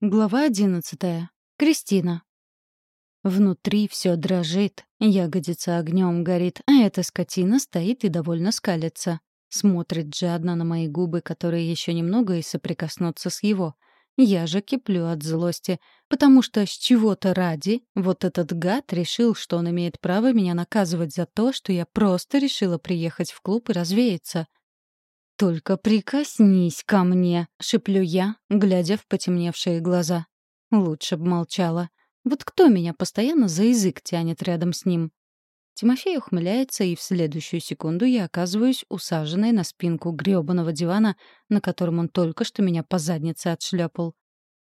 Глава одиннадцатая. Кристина. Внутри все дрожит, ягодица огнем горит, а эта скотина стоит и довольно скалится. Смотрит жадно на мои губы, которые еще немного и соприкоснутся с его. Я же киплю от злости, потому что с чего-то ради вот этот гад решил, что он имеет право меня наказывать за то, что я просто решила приехать в клуб и развеяться — «Только прикоснись ко мне!» — шеплю я, глядя в потемневшие глаза. Лучше б молчала. Вот кто меня постоянно за язык тянет рядом с ним? Тимофей ухмыляется, и в следующую секунду я оказываюсь усаженной на спинку грёбаного дивана, на котором он только что меня по заднице отшлепал.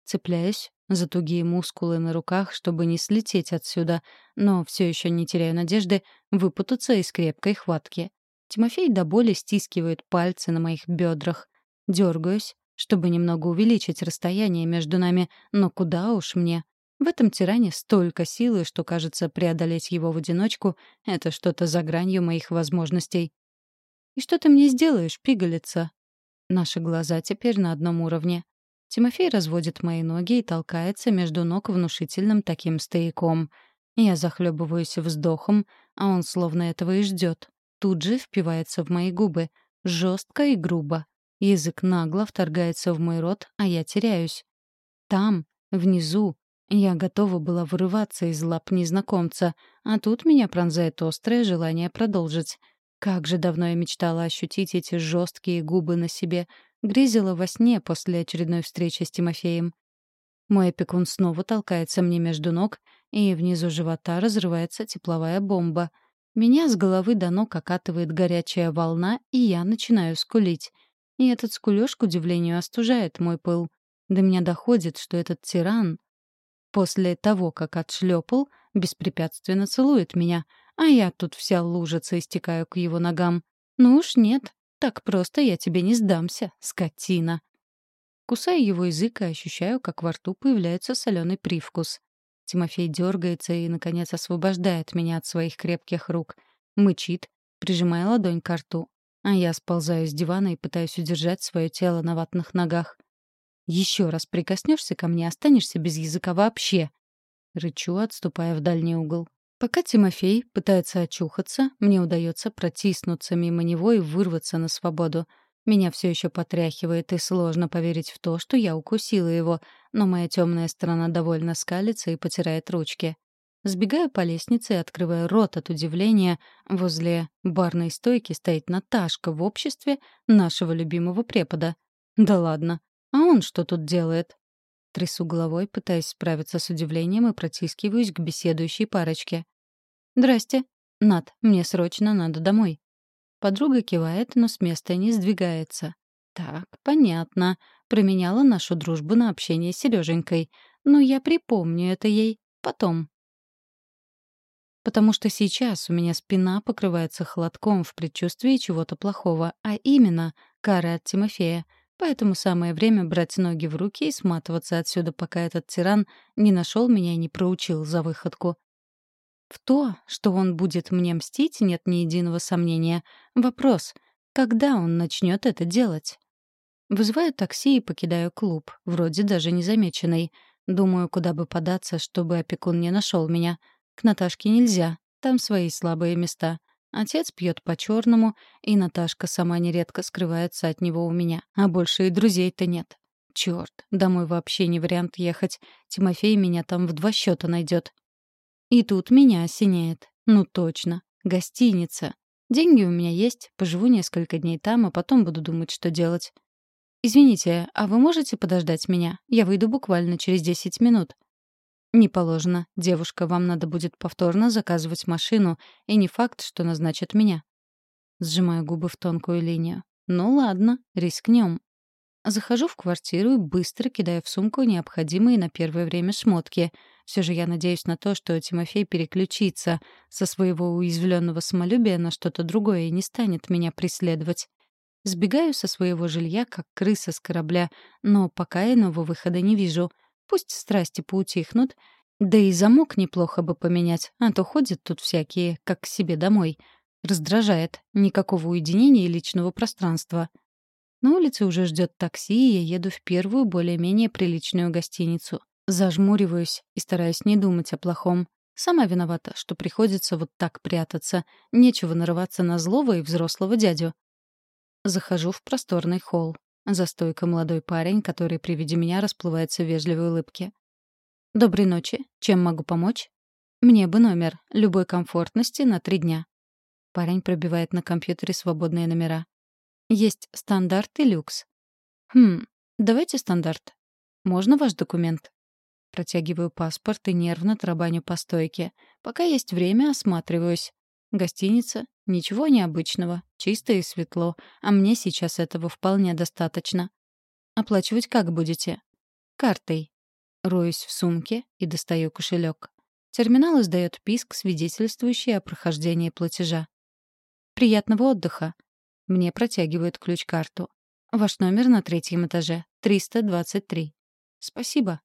Цепляюсь за тугие мускулы на руках, чтобы не слететь отсюда, но все еще не теряю надежды выпутаться из крепкой хватки. Тимофей до боли стискивает пальцы на моих бедрах. Дергаюсь, чтобы немного увеличить расстояние между нами, но куда уж мне. В этом тиране столько силы, что, кажется, преодолеть его в одиночку — это что-то за гранью моих возможностей. «И что ты мне сделаешь, пигалица?» Наши глаза теперь на одном уровне. Тимофей разводит мои ноги и толкается между ног внушительным таким стояком. Я захлебываюсь вздохом, а он словно этого и ждет тут же впивается в мои губы, жестко и грубо. Язык нагло вторгается в мой рот, а я теряюсь. Там, внизу, я готова была вырываться из лап незнакомца, а тут меня пронзает острое желание продолжить. Как же давно я мечтала ощутить эти жесткие губы на себе, грезила во сне после очередной встречи с Тимофеем. Мой опекун снова толкается мне между ног, и внизу живота разрывается тепловая бомба — меня с головы до ног окатывает горячая волна, и я начинаю скулить. И этот скулёж, к удивлению, остужает мой пыл. До меня доходит, что этот тиран после того, как отшлепал, беспрепятственно целует меня, а я тут вся лужица истекаю к его ногам. Ну уж нет, так просто я тебе не сдамся, скотина. Кусаю его язык и ощущаю, как во рту появляется соленый привкус. Тимофей дергается и, наконец, освобождает меня от своих крепких рук. Мычит, прижимая ладонь к рту. А я сползаю с дивана и пытаюсь удержать свое тело на ватных ногах. «Еще раз прикоснешься ко мне, останешься без языка вообще!» Рычу, отступая в дальний угол. Пока Тимофей пытается очухаться, мне удается протиснуться мимо него и вырваться на свободу — меня все еще потряхивает, и сложно поверить в то, что я укусила его, но моя темная сторона довольно скалится и потирает ручки. Сбегаю по лестнице и открываю рот от удивления. Возле барной стойки стоит Наташка в обществе нашего любимого препода. Да ладно. А он что тут делает? Трясу головой, пытаясь справиться с удивлением и протискиваюсь к беседующей парочке. «Здрасте. Над, мне срочно надо домой». Подруга кивает, но с места не сдвигается. Так, понятно. Променяла нашу дружбу на общение с Сереженькой. Но я припомню это ей потом. Потому что сейчас у меня спина покрывается холодком в предчувствии чего-то плохого, а именно кары от Тимофея. Поэтому самое время брать ноги в руки и сматываться отсюда, пока этот тиран не нашел меня и не проучил за выходку. В то, что он будет мне мстить, нет ни единого сомнения. Вопрос — когда он начнет это делать? Вызываю такси и покидаю клуб, вроде даже незамеченный. Думаю, куда бы податься, чтобы опекун не нашел меня. К Наташке нельзя, там свои слабые места. Отец пьет по-черному, и Наташка сама нередко скрывается от него у меня. А больше и друзей-то нет. Черт, домой вообще не вариант ехать. Тимофей меня там в два счета найдет. И тут меня осеняет. Ну точно. Гостиница. Деньги у меня есть, поживу несколько дней там, а потом буду думать, что делать. «Извините, а вы можете подождать меня? Я выйду буквально через 10 минут». «Не положено. Девушка, вам надо будет повторно заказывать машину, и не факт, что назначат меня». Сжимаю губы в тонкую линию. «Ну ладно, рискнем. Захожу в квартиру и быстро кидаю в сумку необходимые на первое время шмотки. Все же я надеюсь на то, что Тимофей переключится со своего уязвленного самолюбия на что-то другое и не станет меня преследовать. Сбегаю со своего жилья, как крыса с корабля, но пока иного выхода не вижу. Пусть страсти поутихнут, да и замок неплохо бы поменять, а то ходят тут всякие, как к себе домой. Раздражает. Никакого уединения и личного пространства. На улице уже ждет такси, и я еду в первую, более-менее приличную гостиницу. Зажмуриваюсь и стараюсь не думать о плохом. Сама виновата, что приходится вот так прятаться. Нечего нарываться на злого и взрослого дядю. Захожу в просторный холл. За стойкой молодой парень, который при виде меня расплывается в вежливой улыбке. «Доброй ночи. Чем могу помочь?» «Мне бы номер. Любой комфортности на три дня». Парень пробивает на компьютере свободные номера. «Есть стандарт и люкс». «Хм, давайте стандарт. Можно ваш документ?» Протягиваю паспорт и нервно тарабаню по стойке. Пока есть время, осматриваюсь. Гостиница. Ничего необычного. Чисто и светло. А мне сейчас этого вполне достаточно. Оплачивать как будете? Картой. Роюсь в сумке и достаю кошелек. Терминал издает писк, свидетельствующий о прохождении платежа. «Приятного отдыха!» Мне протягивают ключ-карту. «Ваш номер на третьем этаже. 323». «Спасибо».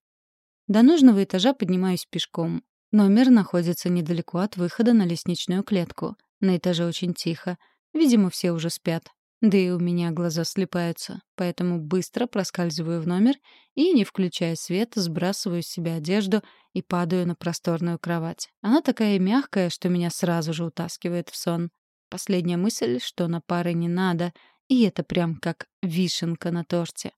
До нужного этажа поднимаюсь пешком. Номер находится недалеко от выхода на лестничную клетку. На этаже очень тихо. Видимо, все уже спят. Да и у меня глаза слепаются, поэтому быстро проскальзываю в номер и, не включая свет, сбрасываю с себя одежду и падаю на просторную кровать. Она такая мягкая, что меня сразу же утаскивает в сон. Последняя мысль, что на пары не надо, и это прям как вишенка на торте.